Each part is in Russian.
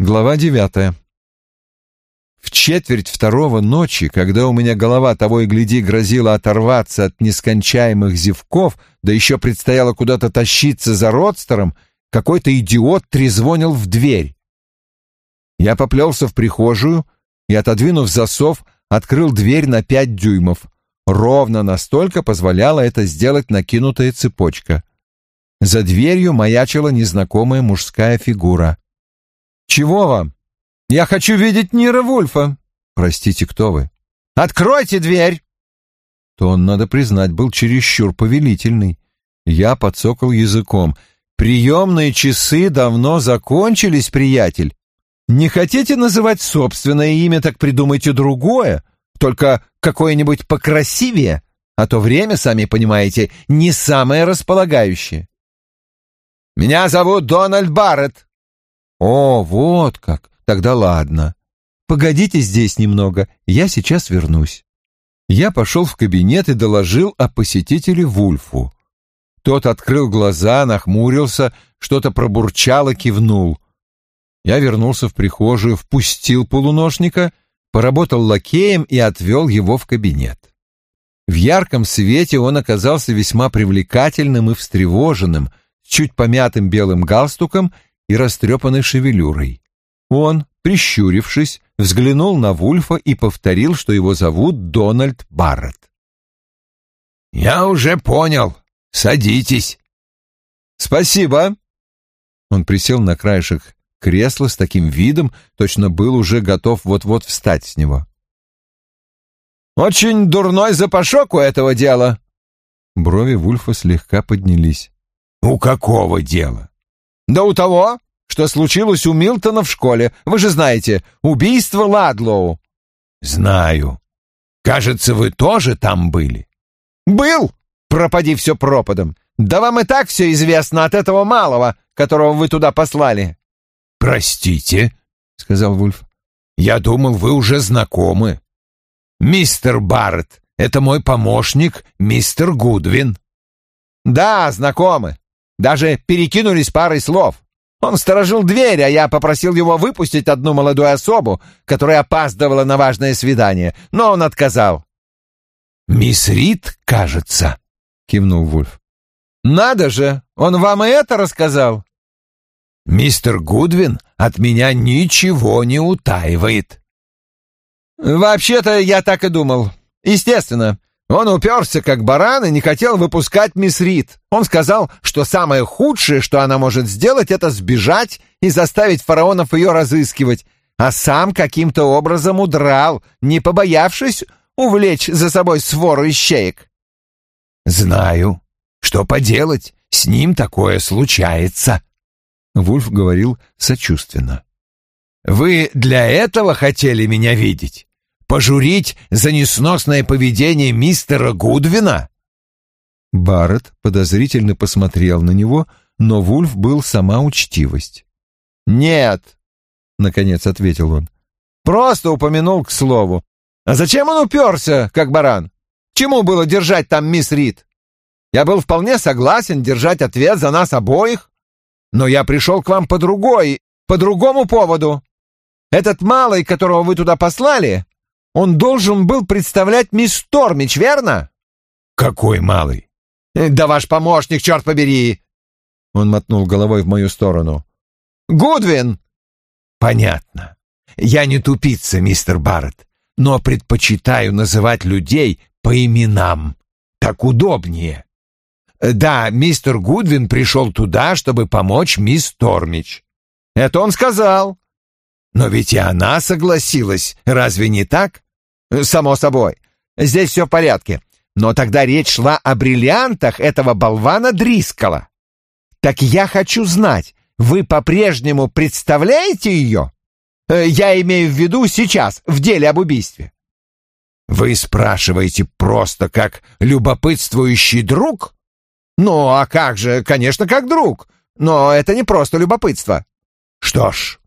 Глава девятая. В четверть второго ночи, когда у меня голова того и гляди грозила оторваться от нескончаемых зевков, да еще предстояло куда-то тащиться за родстером, какой-то идиот трезвонил в дверь. Я поплелся в прихожую и, отодвинув засов, открыл дверь на пять дюймов. Ровно настолько позволяла это сделать накинутая цепочка. За дверью маячила незнакомая мужская фигура. «Чего вам? Я хочу видеть Нира Вульфа». «Простите, кто вы?» «Откройте дверь!» То он, надо признать, был чересчур повелительный. Я подсокал языком. «Приемные часы давно закончились, приятель. Не хотите называть собственное имя, так придумайте другое, только какое-нибудь покрасивее, а то время, сами понимаете, не самое располагающее». «Меня зовут Дональд Барретт», «О, вот как! Тогда ладно. Погодите здесь немного, я сейчас вернусь». Я пошел в кабинет и доложил о посетителе Вульфу. Тот открыл глаза, нахмурился, что-то пробурчал и кивнул. Я вернулся в прихожую, впустил полуношника, поработал лакеем и отвел его в кабинет. В ярком свете он оказался весьма привлекательным и встревоженным, с чуть помятым белым галстуком и растрепанной шевелюрой. Он, прищурившись, взглянул на Вульфа и повторил, что его зовут Дональд Барретт. «Я уже понял. Садитесь». «Спасибо». Он присел на краешек кресла с таким видом, точно был уже готов вот-вот встать с него. «Очень дурной запашок у этого дела». Брови Вульфа слегка поднялись. «У какого дела?» Да у того, что случилось у Милтона в школе. Вы же знаете, убийство Ладлоу. Знаю. Кажется, вы тоже там были. Был. Пропади все пропадом. Да вам и так все известно от этого малого, которого вы туда послали. Простите, сказал Вульф. Я думал, вы уже знакомы. Мистер Барретт, это мой помощник, мистер Гудвин. Да, знакомы. Даже перекинулись парой слов. Он сторожил дверь, а я попросил его выпустить одну молодую особу, которая опаздывала на важное свидание, но он отказал. «Мисс Рид, кажется», — кивнул Вульф. «Надо же, он вам и это рассказал?» «Мистер Гудвин от меня ничего не утаивает». «Вообще-то я так и думал. Естественно, он уперся, как баран, и не хотел выпускать мисс Рид. Он сказал, что самое худшее, что она может сделать, это сбежать и заставить фараонов ее разыскивать, а сам каким-то образом удрал, не побоявшись увлечь за собой свору ищеек. «Знаю. Что поделать, с ним такое случается», — Вульф говорил сочувственно. «Вы для этого хотели меня видеть? Пожурить за несносное поведение мистера Гудвина?» Барретт подозрительно посмотрел на него, но Вульф был сама учтивость. «Нет», — наконец ответил он, — «просто упомянул к слову. А зачем он уперся, как баран? Чему было держать там мисс Рид? Я был вполне согласен держать ответ за нас обоих, но я пришел к вам по другой, по другому поводу. Этот малый, которого вы туда послали, он должен был представлять мисс Тормич, верно? Какой малый? Э, да ваш помощник, черт побери! Он мотнул головой в мою сторону. Гудвин! Понятно. Я не тупица, мистер Барретт, но предпочитаю называть людей по именам. Так удобнее. Да, мистер Гудвин пришел туда, чтобы помочь мисс Тормич. Это он сказал. Но ведь и она согласилась, разве не так? «Само собой. Здесь все в порядке. Но тогда речь шла о бриллиантах этого болвана Дрискала. Так я хочу знать, вы по-прежнему представляете ее? Э, я имею в виду сейчас, в деле об убийстве». «Вы спрашиваете просто как любопытствующий друг?» «Ну, а как же, конечно, как друг. Но это не просто любопытство». «Что ж,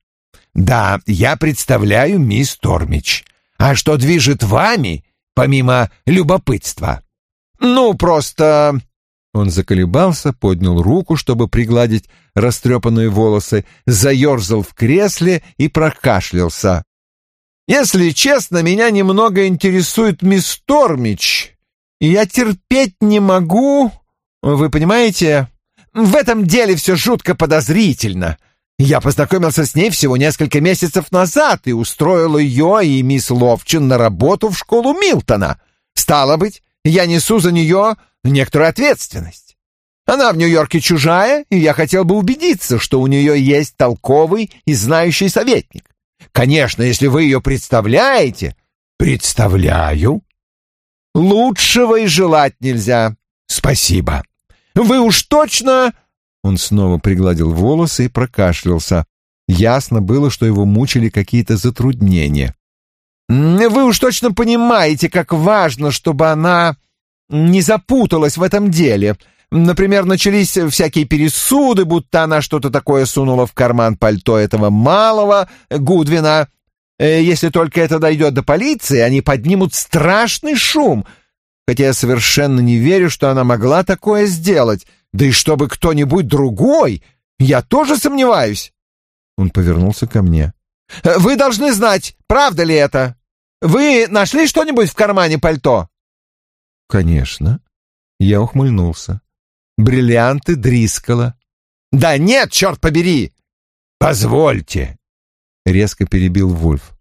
да, я представляю мисс Тормич. А что движет вами, помимо любопытства? Ну, просто... Он заколебался, поднял руку, чтобы пригладить растрепанные волосы, заерзал в кресле и прокашлялся. «Если честно, меня немного интересует мисс Тормич, и я терпеть не могу, вы понимаете? В этом деле все жутко подозрительно. Я познакомился с ней всего несколько месяцев назад и устроил ее и мисс Ловчин на работу в школу Милтона. Стало быть, я несу за нее некоторую ответственность. Она в Нью-Йорке чужая, и я хотел бы убедиться, что у нее есть толковый и знающий советник. Конечно, если вы ее представляете... Представляю. Лучшего и желать нельзя. Спасибо. Вы уж точно... Он снова пригладил волосы и прокашлялся. Ясно было, что его мучили какие-то затруднения. «Вы уж точно понимаете, как важно, чтобы она не запуталась в этом деле. Например, начались всякие пересуды, будто она что-то такое сунула в карман пальто этого малого Гудвина. Э, если только это дойдет до полиции, они поднимут страшный шум, хотя я совершенно не верю, что она могла такое сделать. Да и чтобы кто-нибудь другой, я тоже сомневаюсь. Он повернулся ко мне. «Вы должны знать, правда ли это? Вы нашли что-нибудь в кармане пальто?» «Конечно». Я ухмыльнулся. «Бриллианты Дрискала». «Да нет, черт побери!» «Позвольте!» — резко перебил Вульф.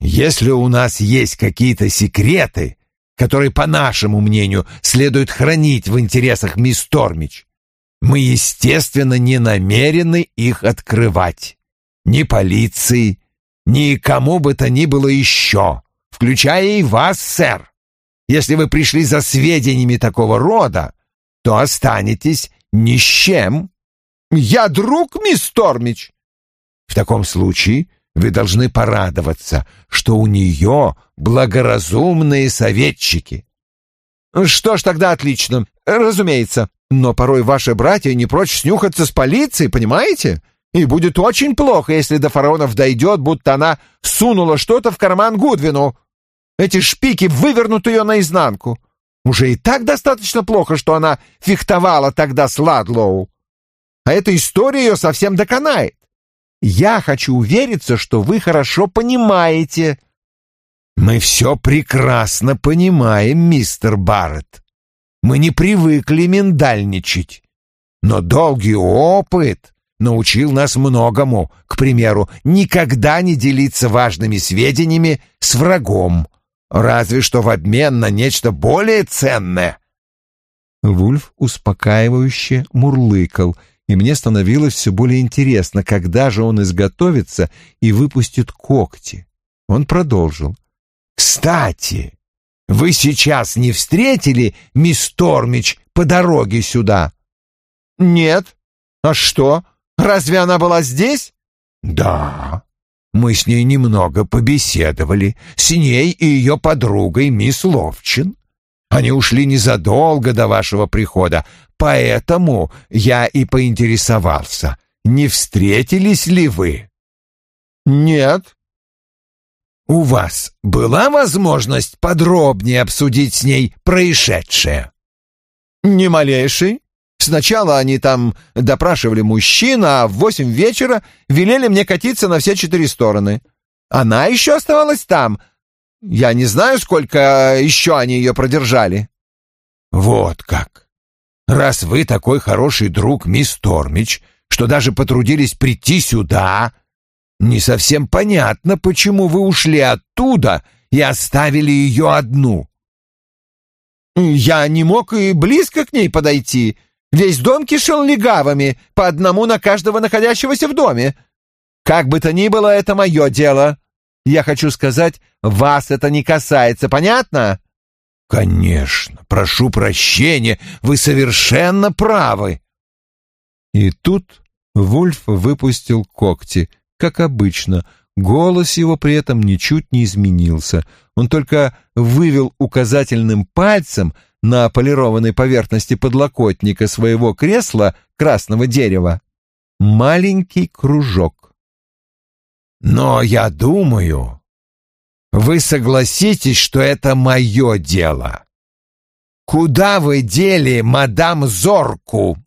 «Если у нас есть какие-то секреты, которые, по нашему мнению, следует хранить в интересах мисс Тормич, мы, естественно, не намерены их открывать. Ни полиции, ни кому бы то ни было еще, включая и вас, сэр. Если вы пришли за сведениями такого рода, то останетесь ни с чем. Я друг, мисс Тормич. В таком случае вы должны порадоваться, что у нее благоразумные советчики. Что ж, тогда отлично. Разумеется. Но порой ваши братья не прочь снюхаться с полицией, понимаете? И будет очень плохо, если до фараонов дойдет, будто она сунула что-то в карман Гудвину. Эти шпики вывернут ее наизнанку. Уже и так достаточно плохо, что она фехтовала тогда с Ладлоу. А эта история ее совсем доконает. Я хочу увериться, что вы хорошо понимаете». «Мы все прекрасно понимаем, мистер Барретт. Мы не привыкли миндальничать. Но долгий опыт научил нас многому. К примеру, никогда не делиться важными сведениями с врагом, разве что в обмен на нечто более ценное». Вульф успокаивающе мурлыкал — и мне становилось все более интересно, когда же он изготовится и выпустит когти. Он продолжил. «Кстати, вы сейчас не встретили мисс Тормич по дороге сюда?» «Нет. А что, разве она была здесь?» «Да. Мы с ней немного побеседовали, с ней и ее подругой мисс Ловчин. Они ушли незадолго до вашего прихода, поэтому я и поинтересовался, не встретились ли вы? Нет. У вас была возможность подробнее обсудить с ней происшедшее? Ни малейшей. Сначала они там допрашивали мужчин, а в восемь вечера велели мне катиться на все четыре стороны. Она еще оставалась там. Я не знаю, сколько еще они ее продержали. Вот как. Раз вы такой хороший друг, мисс Тормич, что даже потрудились прийти сюда, не совсем понятно, почему вы ушли оттуда и оставили ее одну. Я не мог и близко к ней подойти. Весь дом кишел легавыми, по одному на каждого находящегося в доме. Как бы то ни было, это мое дело. Я хочу сказать, вас это не касается, понятно? «Конечно, прошу прощения, вы совершенно правы». И тут Вульф выпустил когти, как обычно. Голос его при этом ничуть не изменился. Он только вывел указательным пальцем на полированной поверхности подлокотника своего кресла красного дерева маленький кружок. «Но я думаю, вы согласитесь, что это мое дело. Куда вы дели мадам Зорку?»